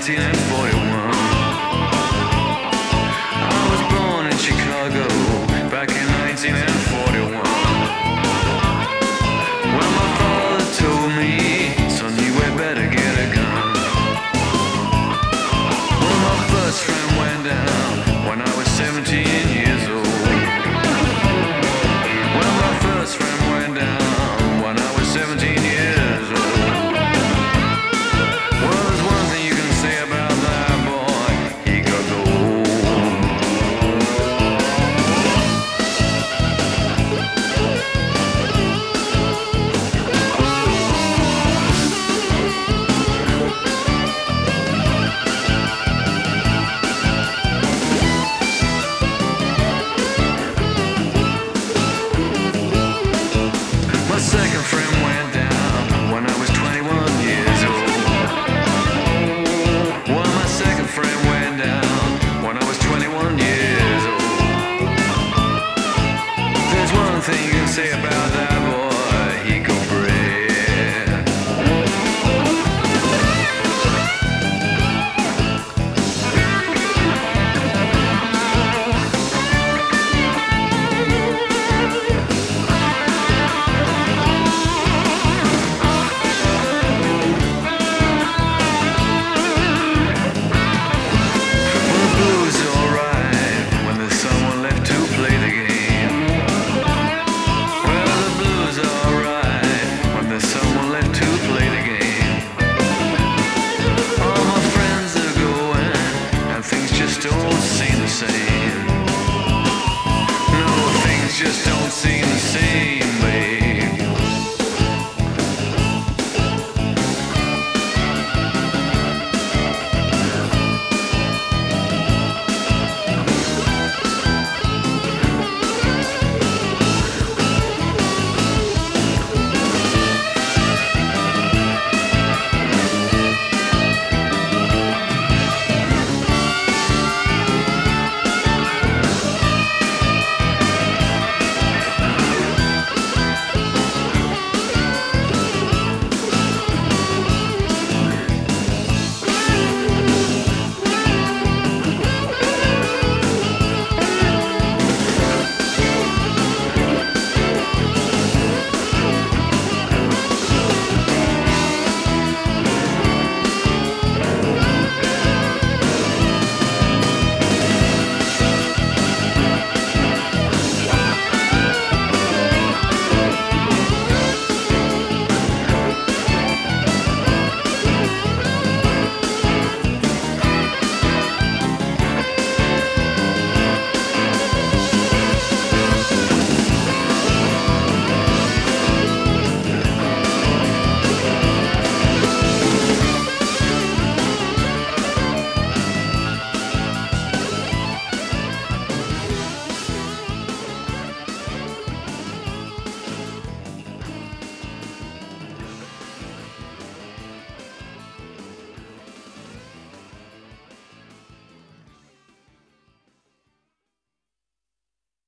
1941. I was born in Chicago back in 1941. When my father told me, better get a gun. When my first friend went down. nothing you can say about that. just don't seem the same.